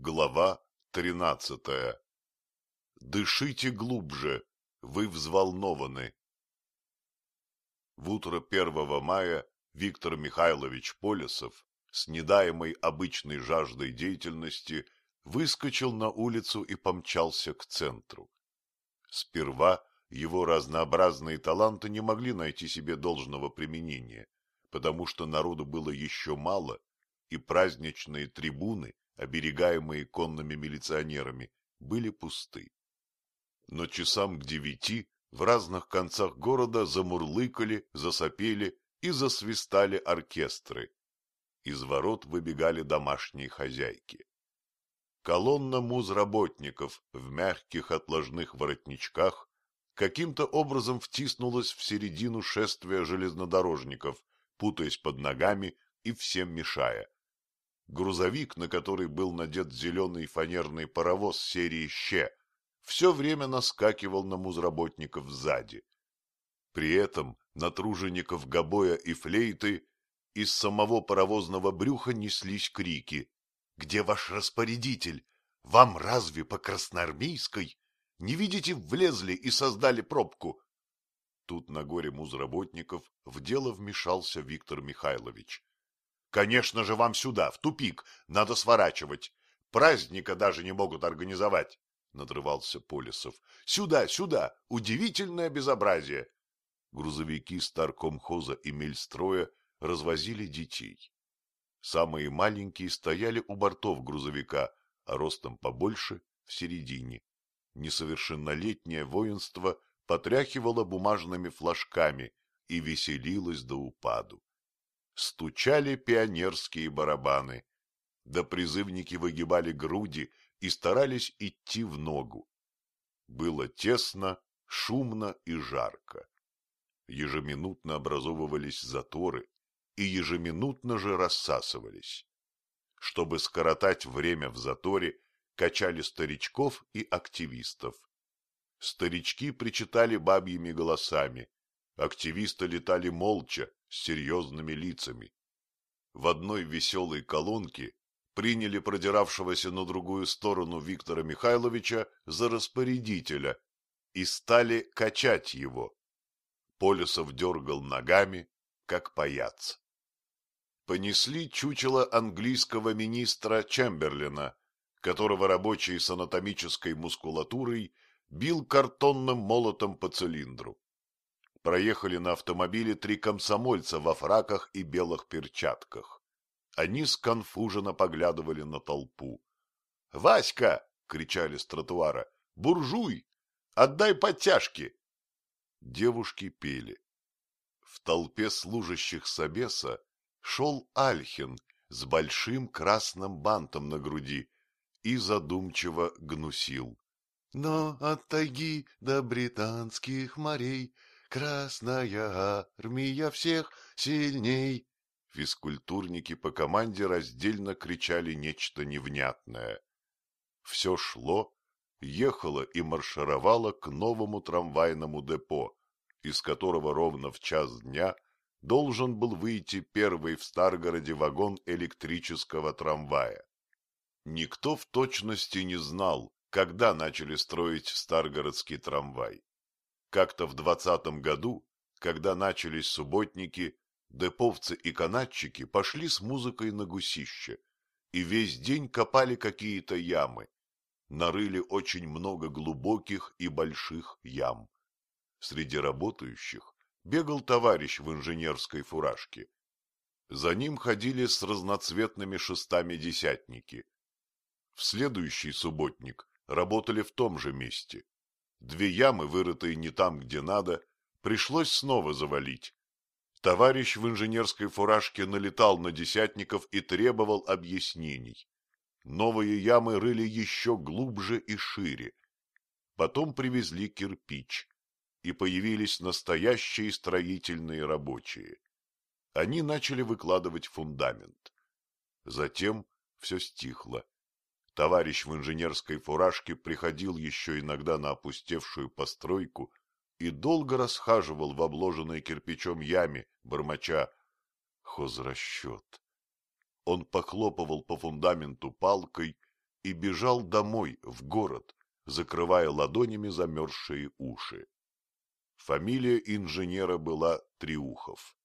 Глава тринадцатая Дышите глубже, вы взволнованы. В утро первого мая Виктор Михайлович Полесов, с недаемой обычной жаждой деятельности, выскочил на улицу и помчался к центру. Сперва его разнообразные таланты не могли найти себе должного применения, потому что народу было еще мало, и праздничные трибуны оберегаемые конными милиционерами, были пусты. Но часам к девяти в разных концах города замурлыкали, засопели и засвистали оркестры. Из ворот выбегали домашние хозяйки. Колонна музработников в мягких отложных воротничках каким-то образом втиснулась в середину шествия железнодорожников, путаясь под ногами и всем мешая. Грузовик, на который был надет зеленый фанерный паровоз серии «Щ», все время наскакивал на музработников сзади. При этом на тружеников гобоя и флейты из самого паровозного брюха неслись крики. «Где ваш распорядитель? Вам разве по красноармейской? Не видите, влезли и создали пробку?» Тут на горе музработников в дело вмешался Виктор Михайлович. Конечно же, вам сюда, в тупик, надо сворачивать. Праздника даже не могут организовать, — надрывался Полисов. Сюда, сюда, удивительное безобразие. Грузовики старкомхоза и мельстроя развозили детей. Самые маленькие стояли у бортов грузовика, а ростом побольше — в середине. Несовершеннолетнее воинство потряхивало бумажными флажками и веселилось до упаду стучали пионерские барабаны, да призывники выгибали груди и старались идти в ногу. Было тесно, шумно и жарко. Ежеминутно образовывались заторы и ежеминутно же рассасывались. Чтобы скоротать время в заторе, качали старичков и активистов. Старички причитали бабьими голосами, активисты летали молча, с серьезными лицами. В одной веселой колонке приняли продиравшегося на другую сторону Виктора Михайловича за распорядителя и стали качать его. Полюсов дергал ногами, как паяц. Понесли чучело английского министра Чемберлина, которого рабочий с анатомической мускулатурой бил картонным молотом по цилиндру проехали на автомобиле три комсомольца во фраках и белых перчатках. Они сконфуженно поглядывали на толпу. — Васька! — кричали с тротуара. — Буржуй! Отдай подтяжки! Девушки пели. В толпе служащих Собеса шел Альхин с большим красным бантом на груди и задумчиво гнусил. Но от тайги до британских морей Красная армия всех сильней. Физкультурники по команде раздельно кричали нечто невнятное. Все шло, ехало и маршировало к новому трамвайному депо, из которого ровно в час дня должен был выйти первый в Старгороде вагон электрического трамвая. Никто в точности не знал, когда начали строить Старгородский трамвай. Как-то в двадцатом году, когда начались субботники, деповцы и канатчики пошли с музыкой на гусище и весь день копали какие-то ямы. Нарыли очень много глубоких и больших ям. Среди работающих бегал товарищ в инженерской фуражке. За ним ходили с разноцветными шестами десятники. В следующий субботник работали в том же месте, Две ямы, вырытые не там, где надо, пришлось снова завалить. Товарищ в инженерской фуражке налетал на десятников и требовал объяснений. Новые ямы рыли еще глубже и шире. Потом привезли кирпич, и появились настоящие строительные рабочие. Они начали выкладывать фундамент. Затем все стихло. Товарищ в инженерской фуражке приходил еще иногда на опустевшую постройку и долго расхаживал в обложенной кирпичом яме, бормоча «хозрасчет». Он похлопывал по фундаменту палкой и бежал домой, в город, закрывая ладонями замерзшие уши. Фамилия инженера была Триухов.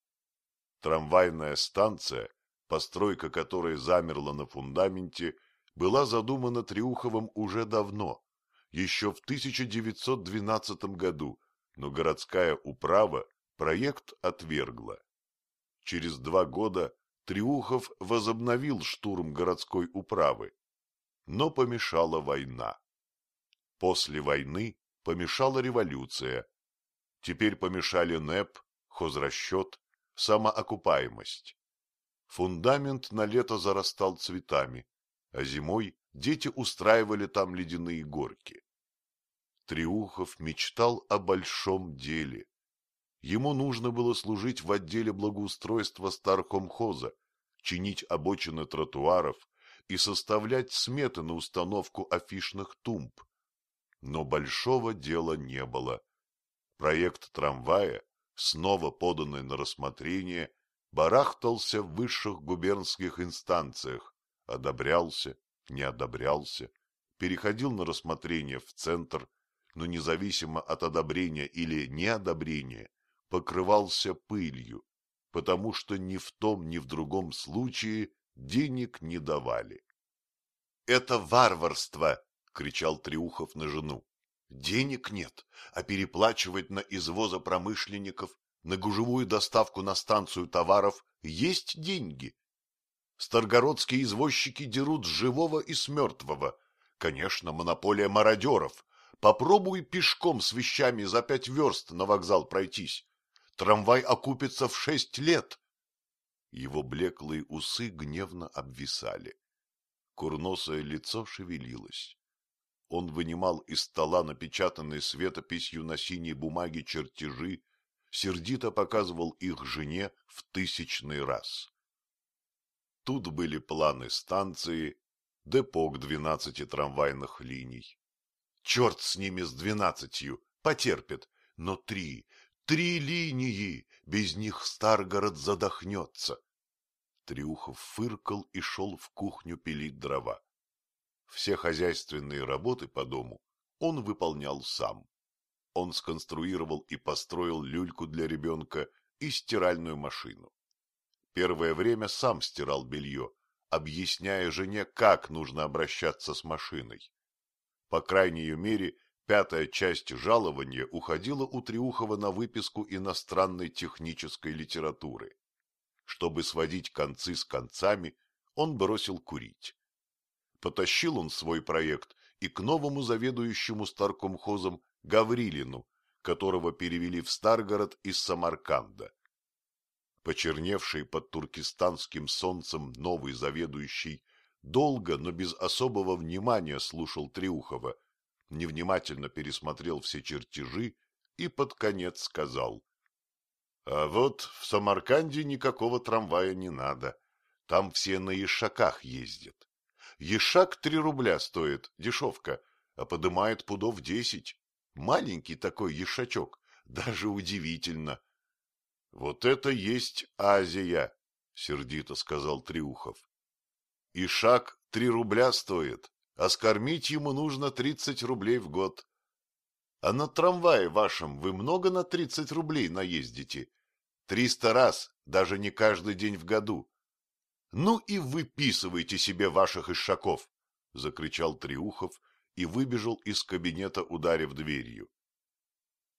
Трамвайная станция, постройка которой замерла на фундаменте, была задумана Триуховым уже давно, еще в 1912 году, но городская управа проект отвергла. Через два года Триухов возобновил штурм городской управы, но помешала война. После войны помешала революция. Теперь помешали НЭП, хозрасчет, самоокупаемость. Фундамент на лето зарастал цветами, а зимой дети устраивали там ледяные горки. Триухов мечтал о большом деле. Ему нужно было служить в отделе благоустройства старкомхоза, чинить обочины тротуаров и составлять сметы на установку афишных тумб. Но большого дела не было. Проект трамвая, снова поданный на рассмотрение, барахтался в высших губернских инстанциях, одобрялся, не одобрялся, переходил на рассмотрение в центр, но независимо от одобрения или неодобрения, покрывался пылью, потому что ни в том, ни в другом случае денег не давали. — Это варварство! — кричал Триухов на жену. — Денег нет, а переплачивать на извоза промышленников, на гужевую доставку на станцию товаров есть деньги. Старгородские извозчики дерут с живого и с мертвого. Конечно, монополия мародеров. Попробуй пешком с вещами за пять верст на вокзал пройтись. Трамвай окупится в шесть лет. Его блеклые усы гневно обвисали. Курносое лицо шевелилось. Он вынимал из стола напечатанные светописью на синей бумаге чертежи, сердито показывал их жене в тысячный раз. Тут были планы станции, депо к двенадцати трамвайных линий. Черт с ними с двенадцатью, потерпит, но три, Три линии, без них Старгород задохнется. Триухов фыркал и шел в кухню пилить дрова. Все хозяйственные работы по дому он выполнял сам. Он сконструировал и построил люльку для ребенка и стиральную машину. Первое время сам стирал белье, объясняя жене, как нужно обращаться с машиной. По крайней мере, Пятая часть жалования уходила у Триухова на выписку иностранной технической литературы. Чтобы сводить концы с концами, он бросил курить. Потащил он свой проект и к новому заведующему старкомхозом Гаврилину, которого перевели в Старгород из Самарканда. Почерневший под туркестанским солнцем новый заведующий долго, но без особого внимания слушал Триухова, невнимательно пересмотрел все чертежи и под конец сказал. — А вот в Самарканде никакого трамвая не надо. Там все на ешаках ездят. Ешак три рубля стоит, дешевка, а подымает пудов десять. Маленький такой ешачок, даже удивительно. — Вот это есть Азия, — сердито сказал Триухов. — Ишак три рубля стоит, а скормить ему нужно тридцать рублей в год. А на трамвае вашем вы много на тридцать рублей наездите? Триста раз, даже не каждый день в году. Ну и выписывайте себе ваших ишаков, — закричал Триухов и выбежал из кабинета, ударив дверью.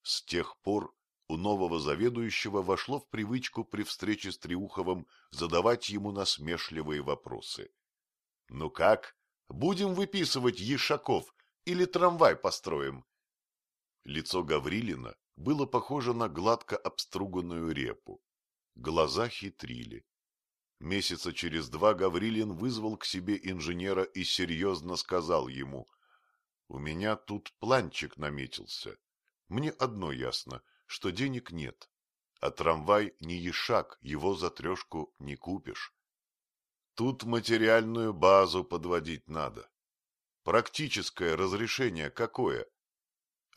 С тех пор у нового заведующего вошло в привычку при встрече с Триуховым задавать ему насмешливые вопросы. — Ну как? Будем выписывать ешаков или трамвай построим? Лицо Гаврилина было похоже на гладко обструганную репу. Глаза хитрили. Месяца через два Гаврилин вызвал к себе инженера и серьезно сказал ему, «У меня тут планчик наметился. Мне одно ясно, что денег нет, а трамвай не ешак, его за трешку не купишь. Тут материальную базу подводить надо. Практическое разрешение какое?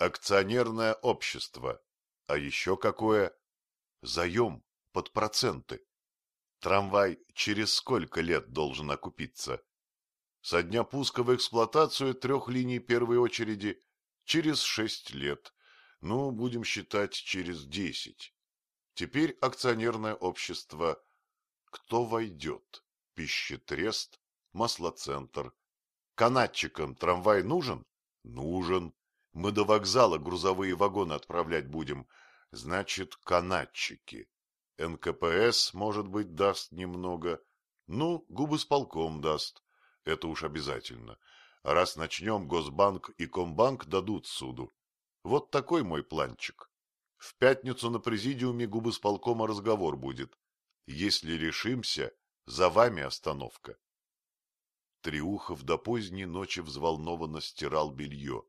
Акционерное общество. А еще какое? Заем под проценты. Трамвай через сколько лет должен окупиться? со дня пуска в эксплуатацию трех линий первой очереди через шесть лет, ну, будем считать, через десять. Теперь акционерное общество «Кто войдет?» Пищетрест, маслоцентр. Канатчикам трамвай нужен? Нужен. Мы до вокзала грузовые вагоны отправлять будем. Значит, канатчики. НКПС, может быть, даст немного. Ну, губы с полком даст. Это уж обязательно. Раз начнем, Госбанк и Комбанк дадут суду. Вот такой мой планчик. В пятницу на президиуме губы с полкома разговор будет. Если решимся, за вами остановка. Триухов до поздней ночи взволнованно стирал белье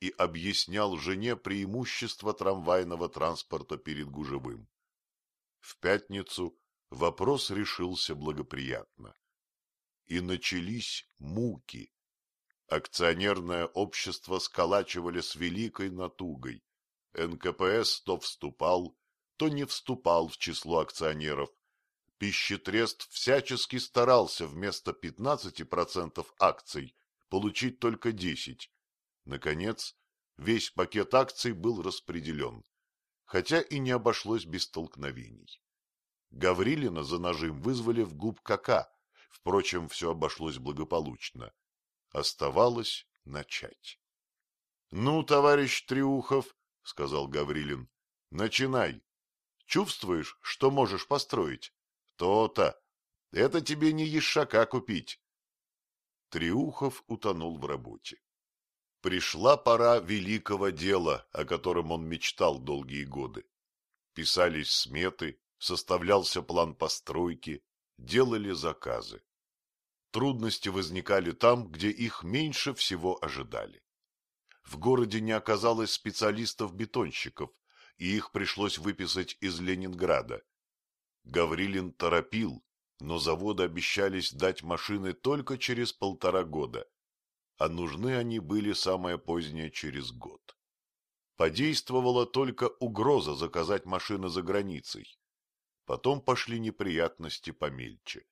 и объяснял жене преимущество трамвайного транспорта перед гужевым. В пятницу вопрос решился благоприятно. И начались муки. Акционерное общество сколачивали с великой натугой. НКПС то вступал, то не вступал в число акционеров. Пищетрест всячески старался вместо 15% акций получить только 10%. Наконец, весь пакет акций был распределен, хотя и не обошлось без столкновений. Гаврилина за нажим вызвали в губ КК, впрочем, все обошлось благополучно. Оставалось начать. — Ну, товарищ Триухов, — сказал Гаврилин, — начинай. Чувствуешь, что можешь построить? То-то. Это тебе не ешака купить. Триухов утонул в работе. Пришла пора великого дела, о котором он мечтал долгие годы. Писались сметы, составлялся план постройки, делали заказы. Трудности возникали там, где их меньше всего ожидали. В городе не оказалось специалистов-бетонщиков, и их пришлось выписать из Ленинграда. Гаврилин торопил, но заводы обещались дать машины только через полтора года, а нужны они были самое позднее через год. Подействовала только угроза заказать машины за границей. Потом пошли неприятности помельче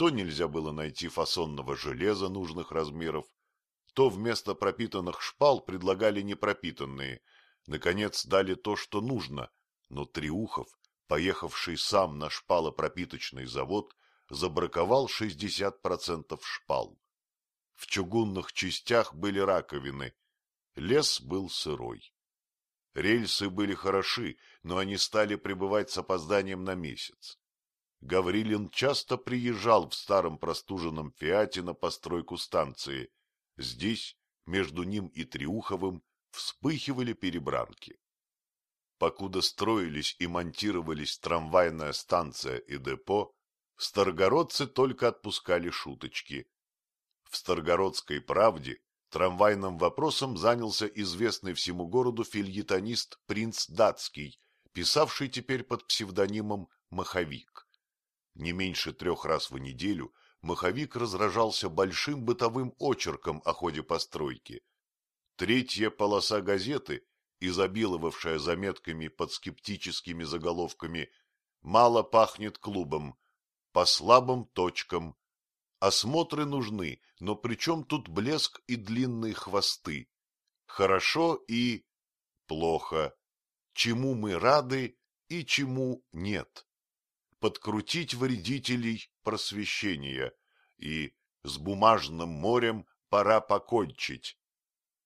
то нельзя было найти фасонного железа нужных размеров, то вместо пропитанных шпал предлагали непропитанные. Наконец дали то, что нужно, но Триухов, поехавший сам на шпалопропиточный завод, забраковал 60% шпал. В чугунных частях были раковины, лес был сырой. Рельсы были хороши, но они стали пребывать с опозданием на месяц. Гаврилин часто приезжал в старом простуженном Фиате на постройку станции. Здесь, между ним и Триуховым, вспыхивали перебранки. Покуда строились и монтировались трамвайная станция и депо, старгородцы только отпускали шуточки. В Старгородской правде трамвайным вопросом занялся известный всему городу фильетонист принц Датский, писавший теперь под псевдонимом «Маховик». Не меньше трех раз в неделю маховик разражался большим бытовым очерком о ходе постройки. Третья полоса газеты, изобиловавшая заметками под скептическими заголовками «Мало пахнет клубом», «По слабым точкам», «Осмотры нужны, но при чем тут блеск и длинные хвосты?» «Хорошо» и «плохо», «Чему мы рады» и «чему нет» подкрутить вредителей просвещения и с бумажным морем пора покончить.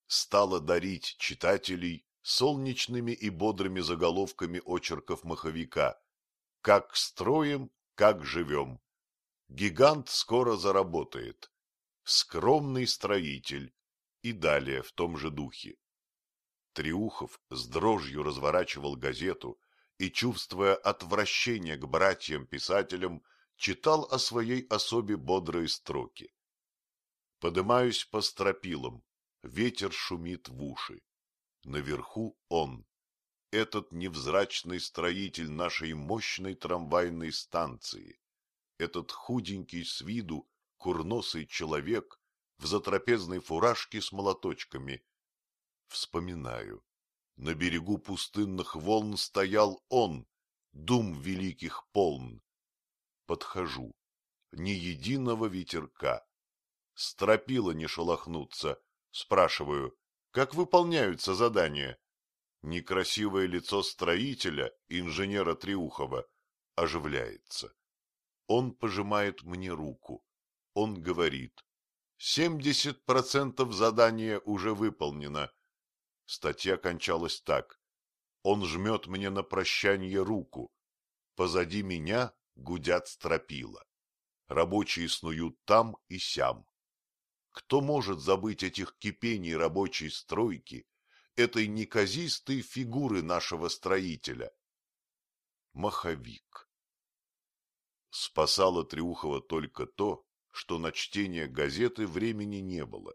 Стала дарить читателей солнечными и бодрыми заголовками очерков маховика. Как строим, как живем. Гигант скоро заработает. Скромный строитель. И далее в том же духе. Триухов с дрожью разворачивал газету, и, чувствуя отвращение к братьям-писателям, читал о своей особе бодрые строки. Подымаюсь по стропилам, ветер шумит в уши. Наверху он, этот невзрачный строитель нашей мощной трамвайной станции, этот худенький с виду курносый человек в затрапезной фуражке с молоточками. Вспоминаю, на берегу пустынных волн стоял он, дум великих полн. Подхожу. Ни единого ветерка. Стропила не шелохнуться. Спрашиваю, как выполняются задания? Некрасивое лицо строителя, инженера Триухова, оживляется. Он пожимает мне руку. Он говорит, семьдесят процентов задания уже выполнено. Статья кончалась так. Он жмет мне на прощание руку. Позади меня гудят стропила. Рабочие снуют там и сям. Кто может забыть этих кипений рабочей стройки, этой неказистой фигуры нашего строителя? Маховик. Спасало Триухова только то, что на чтение газеты времени не было,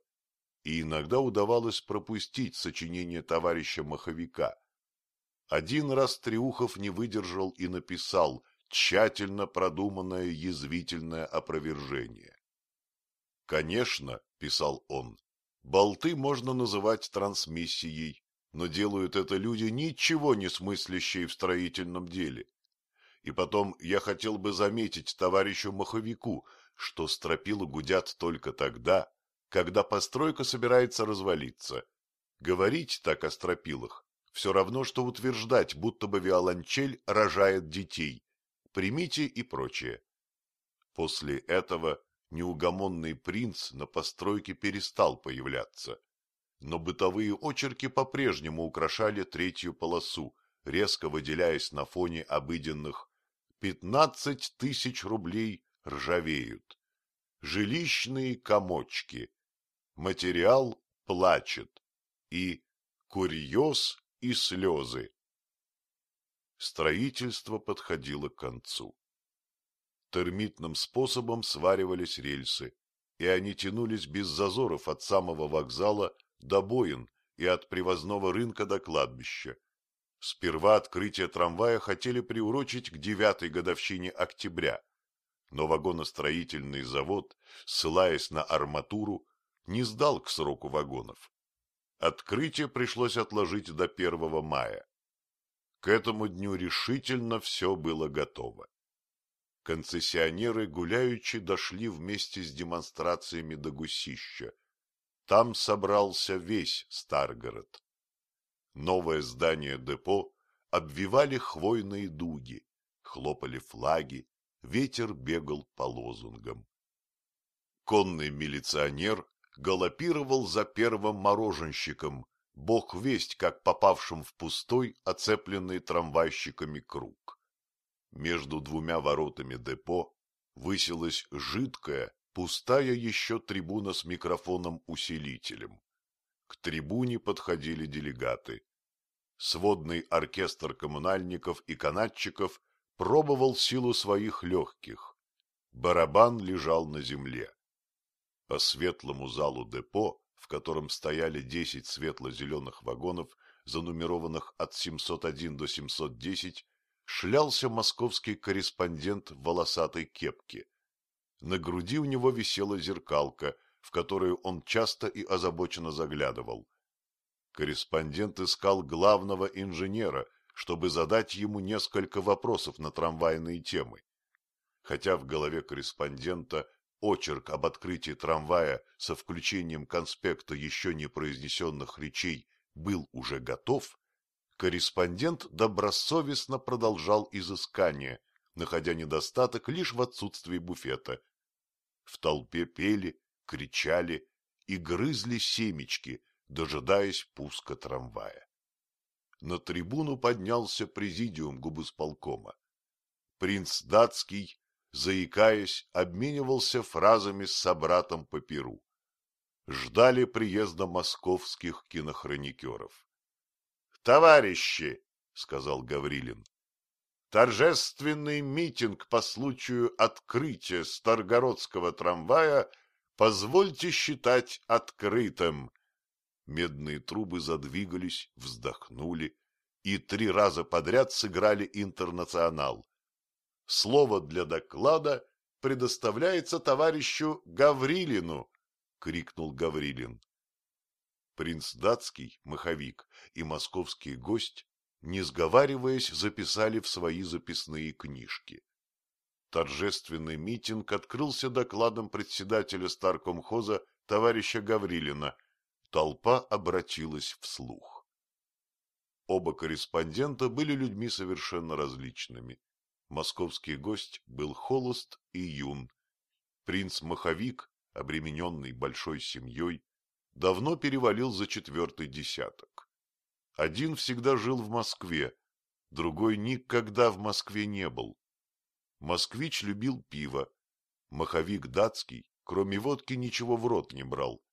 и иногда удавалось пропустить сочинение товарища Маховика. Один раз Триухов не выдержал и написал тщательно продуманное язвительное опровержение. «Конечно», — писал он, — «болты можно называть трансмиссией, но делают это люди, ничего не смыслящие в строительном деле. И потом я хотел бы заметить товарищу Маховику, что стропила гудят только тогда, когда постройка собирается развалиться. Говорить так о стропилах все равно, что утверждать, будто бы виолончель рожает детей. Примите и прочее. После этого неугомонный принц на постройке перестал появляться. Но бытовые очерки по-прежнему украшали третью полосу, резко выделяясь на фоне обыденных «пятнадцать тысяч рублей ржавеют», «жилищные комочки», «материал плачет» и «курьез и слезы. Строительство подходило к концу. Термитным способом сваривались рельсы, и они тянулись без зазоров от самого вокзала до Боин и от привозного рынка до кладбища. Сперва открытие трамвая хотели приурочить к девятой годовщине октября, но вагоностроительный завод, ссылаясь на арматуру, не сдал к сроку вагонов. Открытие пришлось отложить до 1 мая. К этому дню решительно все было готово. Концессионеры гуляючи дошли вместе с демонстрациями до Гусища. Там собрался весь Старгород. Новое здание депо обвивали хвойные дуги, хлопали флаги, ветер бегал по лозунгам. Конный милиционер галопировал за первым мороженщиком, бог весть, как попавшим в пустой, оцепленный трамвайщиками круг. Между двумя воротами депо высилась жидкая, пустая еще трибуна с микрофоном-усилителем. К трибуне подходили делегаты. Сводный оркестр коммунальников и канатчиков пробовал силу своих легких. Барабан лежал на земле. По светлому залу депо, в котором стояли десять светло-зеленых вагонов, занумерованных от 701 до 710, шлялся московский корреспондент в волосатой кепке. На груди у него висела зеркалка, в которую он часто и озабоченно заглядывал. Корреспондент искал главного инженера, чтобы задать ему несколько вопросов на трамвайные темы. Хотя в голове корреспондента очерк об открытии трамвая со включением конспекта еще не произнесенных речей был уже готов, корреспондент добросовестно продолжал изыскание, находя недостаток лишь в отсутствии буфета. В толпе пели, кричали и грызли семечки, дожидаясь пуска трамвая. На трибуну поднялся президиум губысполкома. Принц датский заикаясь, обменивался фразами с собратом по перу. Ждали приезда московских кинохроникеров. — Товарищи, — сказал Гаврилин, — торжественный митинг по случаю открытия Старгородского трамвая позвольте считать открытым. Медные трубы задвигались, вздохнули и три раза подряд сыграли интернационал. Слово для доклада предоставляется товарищу Гаврилину, — крикнул Гаврилин. Принц датский, маховик и московский гость, не сговариваясь, записали в свои записные книжки. Торжественный митинг открылся докладом председателя старкомхоза товарища Гаврилина. Толпа обратилась вслух. Оба корреспондента были людьми совершенно различными. Московский гость был холост и юн. Принц-маховик, обремененный большой семьей, давно перевалил за четвертый десяток. Один всегда жил в Москве, другой никогда в Москве не был. Москвич любил пиво, маховик датский, кроме водки, ничего в рот не брал.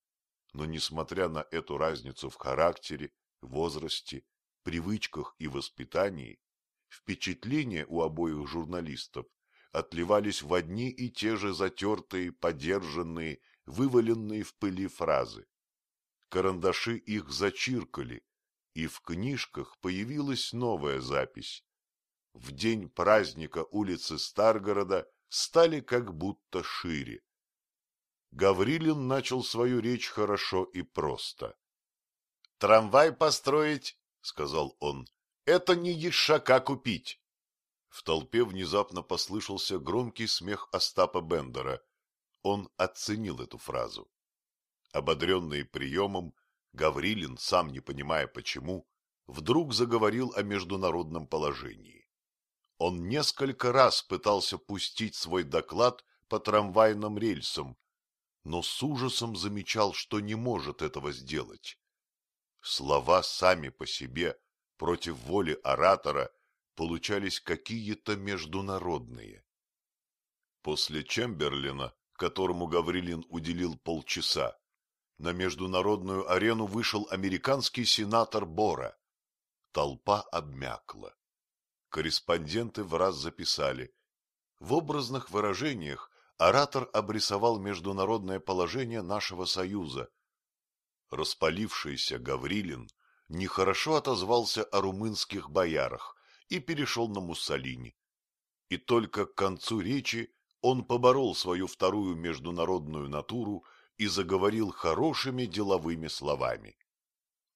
Но, несмотря на эту разницу в характере, возрасте, привычках и воспитании, впечатления у обоих журналистов отливались в одни и те же затертые, подержанные, вываленные в пыли фразы. Карандаши их зачиркали, и в книжках появилась новая запись. В день праздника улицы Старгорода стали как будто шире. Гаврилин начал свою речь хорошо и просто. — Трамвай построить, — сказал он, — это не ешака купить. В толпе внезапно послышался громкий смех Остапа Бендера. Он оценил эту фразу. Ободренный приемом, Гаврилин, сам не понимая почему, вдруг заговорил о международном положении. Он несколько раз пытался пустить свой доклад по трамвайным рельсам, но с ужасом замечал, что не может этого сделать. Слова сами по себе, против воли оратора, получались какие-то международные. После Чемберлина, которому Гаврилин уделил полчаса, на международную арену вышел американский сенатор Бора. Толпа обмякла. Корреспонденты в раз записали. В образных выражениях оратор обрисовал международное положение нашего союза. Распалившийся Гаврилин нехорошо отозвался о румынских боярах и перешел на Муссолини. И только к концу речи он поборол свою вторую международную натуру и заговорил хорошими деловыми словами.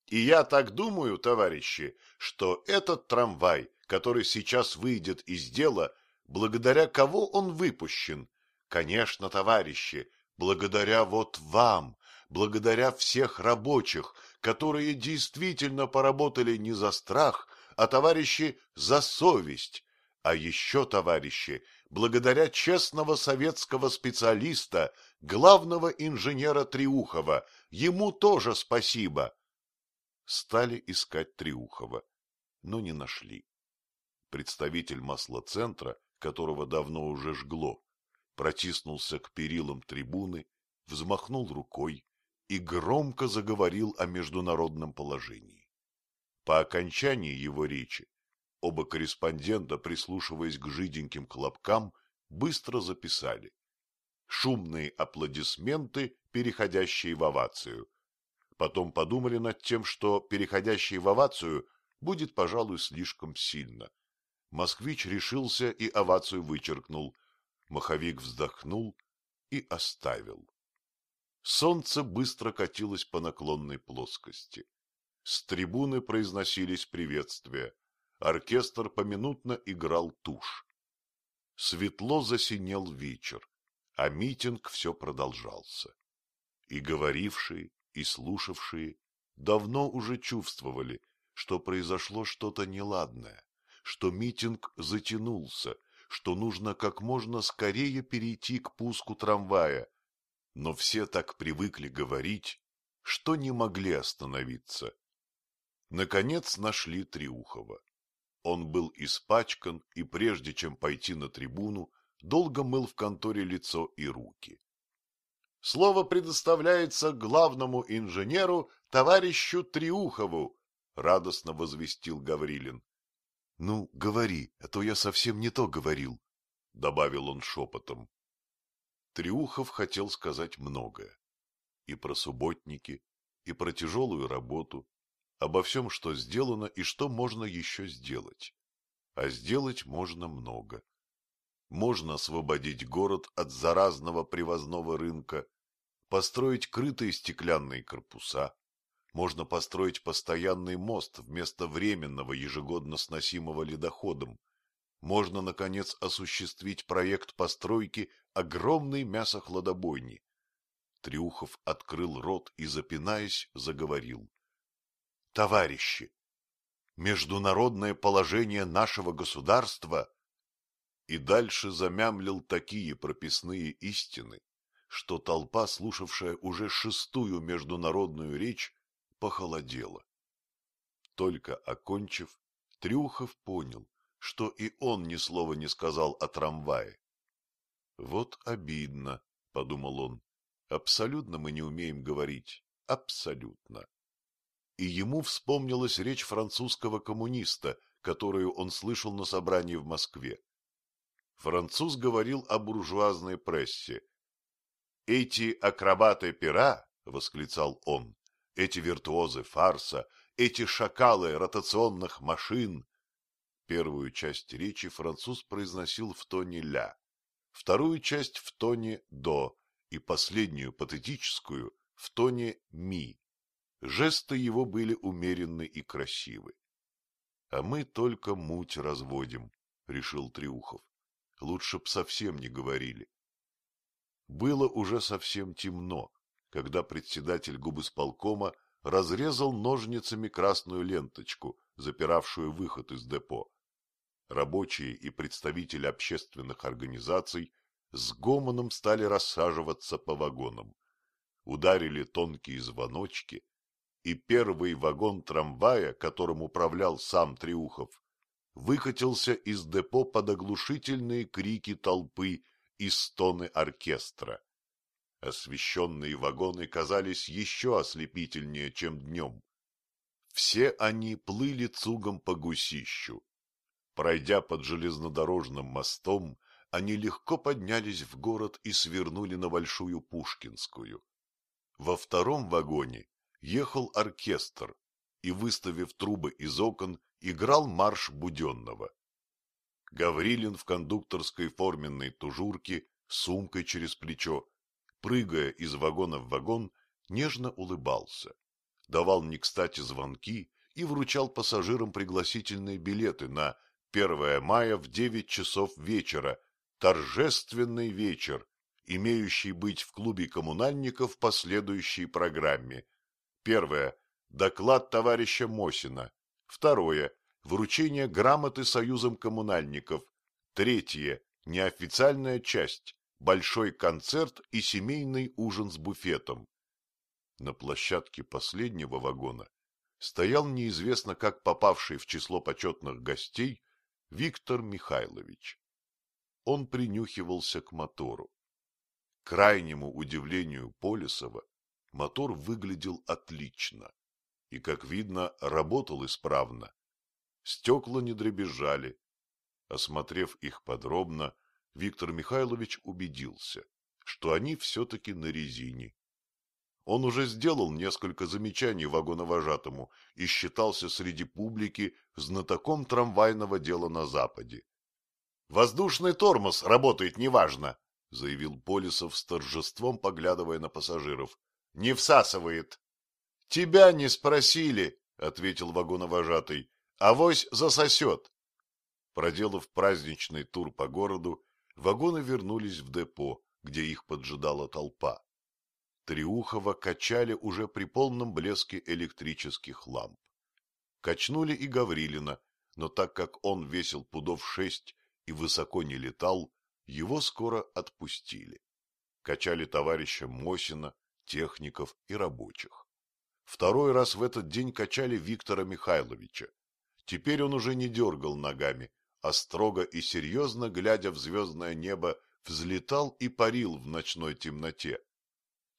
И я так думаю, товарищи, что этот трамвай, который сейчас выйдет из дела, благодаря кого он выпущен? Конечно, товарищи, благодаря вот вам, благодаря всех рабочих, которые действительно поработали не за страх, а, товарищи, за совесть. А еще, товарищи, благодаря честного советского специалиста, главного инженера Триухова. Ему тоже спасибо. Стали искать Триухова, но не нашли. Представитель маслоцентра, которого давно уже жгло, протиснулся к перилам трибуны, взмахнул рукой и громко заговорил о международном положении. По окончании его речи оба корреспондента, прислушиваясь к жиденьким хлопкам, быстро записали шумные аплодисменты, переходящие в овацию. Потом подумали над тем, что переходящий в овацию будет, пожалуй, слишком сильно. Москвич решился и овацию вычеркнул. Маховик вздохнул и оставил. Солнце быстро катилось по наклонной плоскости. С трибуны произносились приветствия. Оркестр поминутно играл тушь. Светло засинел вечер а митинг все продолжался. И говорившие, и слушавшие давно уже чувствовали, что произошло что-то неладное, что митинг затянулся, что нужно как можно скорее перейти к пуску трамвая. Но все так привыкли говорить, что не могли остановиться. Наконец нашли Триухова. Он был испачкан, и прежде чем пойти на трибуну, долго мыл в конторе лицо и руки. Слово предоставляется главному инженеру товарищу Триухову, радостно возвестил Гаврилин. Ну, говори, а то я совсем не то говорил, добавил он шепотом. Триухов хотел сказать многое. И про субботники, и про тяжелую работу, обо всем, что сделано и что можно еще сделать. А сделать можно много можно освободить город от заразного привозного рынка, построить крытые стеклянные корпуса, можно построить постоянный мост вместо временного ежегодно сносимого ледоходом, можно, наконец, осуществить проект постройки огромной мясохладобойни. Триухов открыл рот и, запинаясь, заговорил. — Товарищи, международное положение нашего государства и дальше замямлил такие прописные истины, что толпа, слушавшая уже шестую международную речь, похолодела. Только окончив, Трюхов понял, что и он ни слова не сказал о трамвае. «Вот обидно», — подумал он, — «абсолютно мы не умеем говорить, абсолютно». И ему вспомнилась речь французского коммуниста, которую он слышал на собрании в Москве. Француз говорил о буржуазной прессе. «Эти акробаты пера», — восклицал он, — «эти виртуозы фарса, эти шакалы ротационных машин». Первую часть речи француз произносил в тоне «ля», вторую часть в тоне «до» и последнюю, патетическую, в тоне «ми». Жесты его были умеренны и красивы. — А мы только муть разводим, — решил Триухов. Лучше б совсем не говорили. Было уже совсем темно, когда председатель губысполкома разрезал ножницами красную ленточку, запиравшую выход из депо. Рабочие и представители общественных организаций с гомоном стали рассаживаться по вагонам. Ударили тонкие звоночки, и первый вагон трамвая, которым управлял сам Триухов, выкатился из депо под оглушительные крики толпы и стоны оркестра. Освещенные вагоны казались еще ослепительнее, чем днем. Все они плыли цугом по гусищу. Пройдя под железнодорожным мостом, они легко поднялись в город и свернули на Большую Пушкинскую. Во втором вагоне ехал оркестр и, выставив трубы из окон, играл марш Буденного. Гаврилин в кондукторской форменной тужурке, сумкой через плечо, прыгая из вагона в вагон, нежно улыбался, давал не кстати звонки и вручал пассажирам пригласительные билеты на 1 мая в 9 часов вечера, торжественный вечер, имеющий быть в клубе коммунальников по следующей программе. Первое. Доклад товарища Мосина. Второе. Вручение грамоты Союзом коммунальников. Третье. Неофициальная часть. Большой концерт и семейный ужин с буфетом. На площадке последнего вагона стоял неизвестно как попавший в число почетных гостей Виктор Михайлович. Он принюхивался к мотору. К крайнему удивлению Полисова мотор выглядел отлично и, как видно, работал исправно. Стекла не дребезжали. Осмотрев их подробно, Виктор Михайлович убедился, что они все-таки на резине. Он уже сделал несколько замечаний вагоновожатому и считался среди публики знатоком трамвайного дела на Западе. — Воздушный тормоз работает неважно, — заявил Полисов с торжеством, поглядывая на пассажиров. — Не всасывает. — Тебя не спросили, — ответил вагоновожатый, — авось засосет. Проделав праздничный тур по городу, вагоны вернулись в депо, где их поджидала толпа. Триухова качали уже при полном блеске электрических ламп. Качнули и Гаврилина, но так как он весил пудов шесть и высоко не летал, его скоро отпустили. Качали товарища Мосина, техников и рабочих. Второй раз в этот день качали Виктора Михайловича. Теперь он уже не дергал ногами, а строго и серьезно, глядя в звездное небо, взлетал и парил в ночной темноте.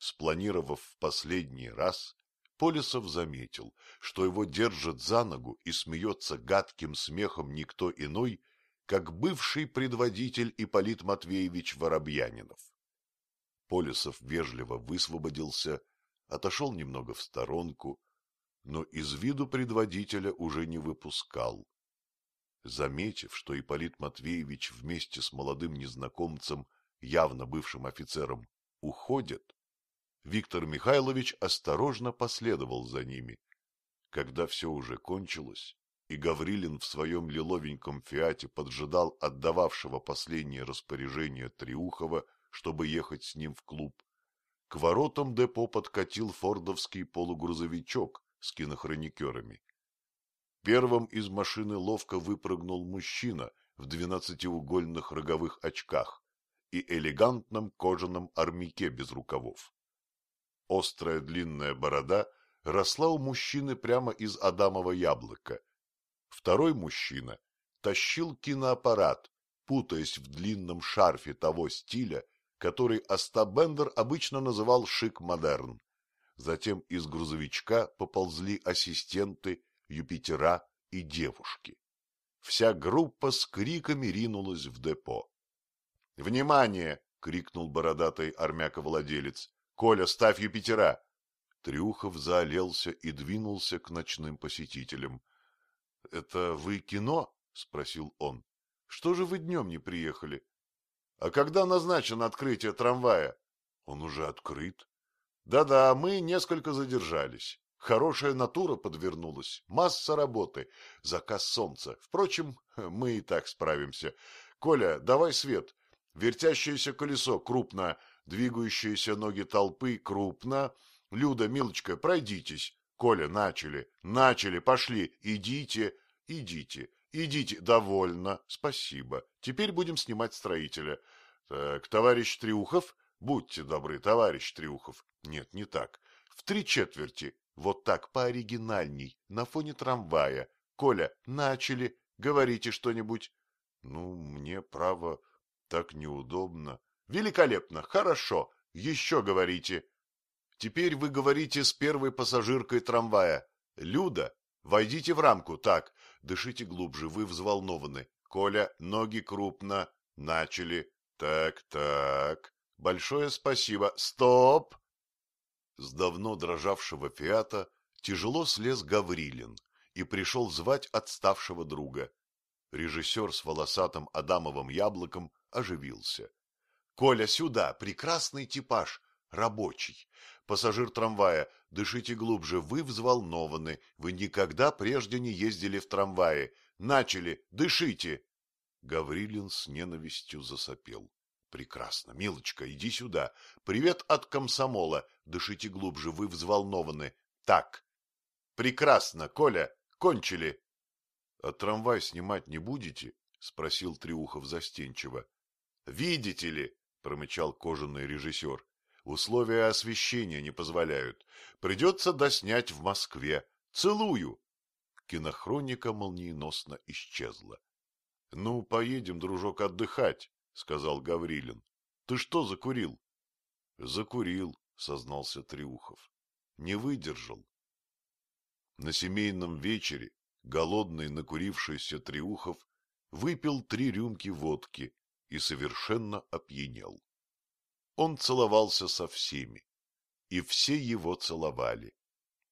Спланировав в последний раз, Полисов заметил, что его держит за ногу и смеется гадким смехом никто иной, как бывший предводитель Ипполит Матвеевич Воробьянинов. Полисов вежливо высвободился отошел немного в сторонку, но из виду предводителя уже не выпускал. Заметив, что Ипполит Матвеевич вместе с молодым незнакомцем, явно бывшим офицером, уходят, Виктор Михайлович осторожно последовал за ними. Когда все уже кончилось, и Гаврилин в своем лиловеньком фиате поджидал отдававшего последнее распоряжение Триухова, чтобы ехать с ним в клуб, к воротам депо подкатил фордовский полугрузовичок с кинохроникерами. Первым из машины ловко выпрыгнул мужчина в двенадцатиугольных роговых очках и элегантном кожаном армяке без рукавов. Острая длинная борода росла у мужчины прямо из адамова яблока. Второй мужчина тащил киноаппарат, путаясь в длинном шарфе того стиля, который Остап Бендер обычно называл шик-модерн. Затем из грузовичка поползли ассистенты Юпитера и девушки. Вся группа с криками ринулась в депо. «Внимание!» — крикнул бородатый армяковладелец. «Коля, ставь Юпитера!» Трюхов заолелся и двинулся к ночным посетителям. — Это вы кино? — спросил он. — Что же вы днем не приехали? — А когда назначено открытие трамвая? — Он уже открыт. Да — Да-да, мы несколько задержались. Хорошая натура подвернулась, масса работы, заказ солнца. Впрочем, мы и так справимся. Коля, давай свет. Вертящееся колесо крупно, двигающиеся ноги толпы крупно. Люда, милочка, пройдитесь. Коля, начали, начали, пошли. Идите, идите, идите. Довольно, спасибо. Теперь будем снимать строителя. Так, товарищ Триухов, будьте добры, товарищ Триухов. Нет, не так. В три четверти. Вот так, пооригинальней, на фоне трамвая. Коля, начали. Говорите что-нибудь. Ну, мне, право, так неудобно. Великолепно, хорошо. Еще говорите. Теперь вы говорите с первой пассажиркой трамвая. Люда, войдите в рамку. Так, дышите глубже, вы взволнованы. Коля, ноги крупно. Начали. Так, так. Большое спасибо. Стоп! С давно дрожавшего фиата тяжело слез Гаврилин и пришел звать отставшего друга. Режиссер с волосатым адамовым яблоком оживился. — Коля, сюда! Прекрасный типаж! Рабочий! Пассажир трамвая, дышите глубже, вы взволнованы, вы никогда прежде не ездили в трамвае. Начали, дышите! Гаврилин с ненавистью засопел. Прекрасно. Милочка, иди сюда. Привет от комсомола. Дышите глубже, вы взволнованы. Так. Прекрасно, Коля. Кончили. А трамвай снимать не будете? Спросил Триухов застенчиво. Видите ли, промычал кожаный режиссер. Условия освещения не позволяют. Придется доснять в Москве. Целую. Кинохроника молниеносно исчезла. — Ну, поедем, дружок, отдыхать. — сказал Гаврилин. — Ты что закурил? — Закурил, — сознался Триухов. — Не выдержал. На семейном вечере голодный накурившийся Триухов выпил три рюмки водки и совершенно опьянел. Он целовался со всеми, и все его целовали.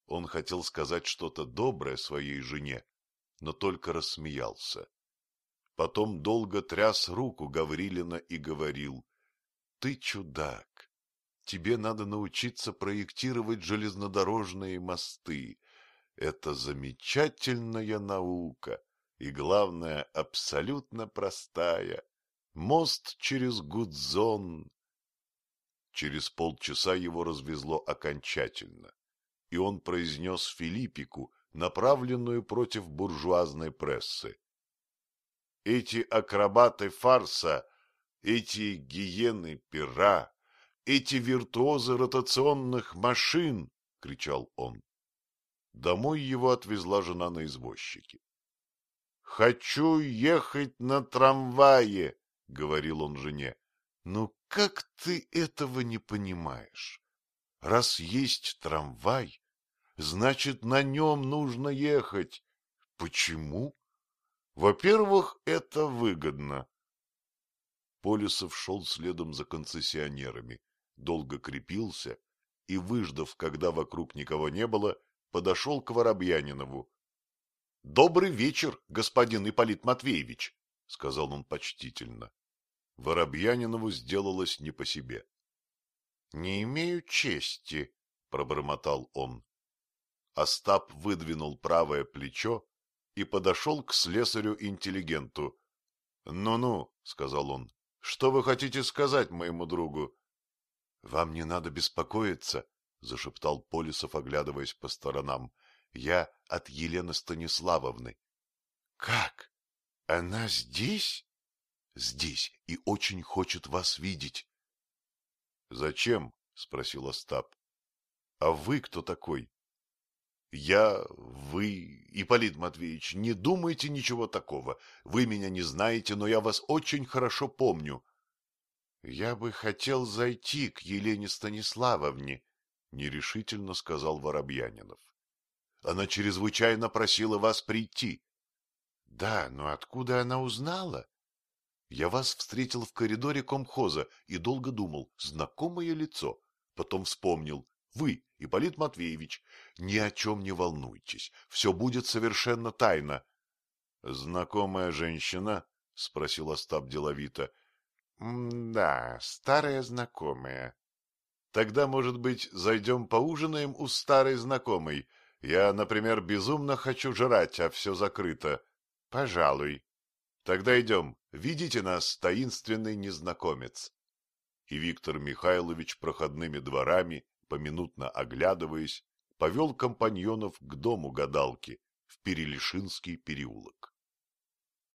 Он хотел сказать что-то доброе своей жене, но только рассмеялся. Потом долго тряс руку Гаврилина и говорил, — Ты чудак, тебе надо научиться проектировать железнодорожные мосты. Это замечательная наука и, главное, абсолютно простая. Мост через Гудзон. Через полчаса его развезло окончательно, и он произнес Филиппику, направленную против буржуазной прессы эти акробаты фарса, эти гиены пера, эти виртуозы ротационных машин, — кричал он. Домой его отвезла жена на извозчике. — Хочу ехать на трамвае, — говорил он жене. — Ну как ты этого не понимаешь? Раз есть трамвай, значит, на нем нужно ехать. Почему? Во-первых, это выгодно. Полюсов шел следом за концессионерами, долго крепился и, выждав, когда вокруг никого не было, подошел к Воробьянинову. — Добрый вечер, господин Ипполит Матвеевич, — сказал он почтительно. Воробьянинову сделалось не по себе. — Не имею чести, — пробормотал он. Остап выдвинул правое плечо и подошел к слесарю-интеллигенту. «Ну — сказал он, — что вы хотите сказать моему другу? — Вам не надо беспокоиться, — зашептал Полисов, оглядываясь по сторонам. — Я от Елены Станиславовны. — Как? Она здесь? — Здесь и очень хочет вас видеть. — Зачем? — спросил Остап. — А вы кто такой? — Я, вы, Ипполит Матвеевич, не думайте ничего такого. Вы меня не знаете, но я вас очень хорошо помню. — Я бы хотел зайти к Елене Станиславовне, — нерешительно сказал Воробьянинов. — Она чрезвычайно просила вас прийти. — Да, но откуда она узнала? Я вас встретил в коридоре комхоза и долго думал, знакомое лицо. Потом вспомнил, вы, Ипполит Матвеевич, ни о чем не волнуйтесь, все будет совершенно тайно. — Знакомая женщина? — спросил Остап деловито. — Да, старая знакомая. — Тогда, может быть, зайдем поужинаем у старой знакомой. Я, например, безумно хочу жрать, а все закрыто. — Пожалуй. — Тогда идем. Видите нас, таинственный незнакомец. И Виктор Михайлович проходными дворами поминутно оглядываясь, повел компаньонов к дому гадалки в Перелишинский переулок.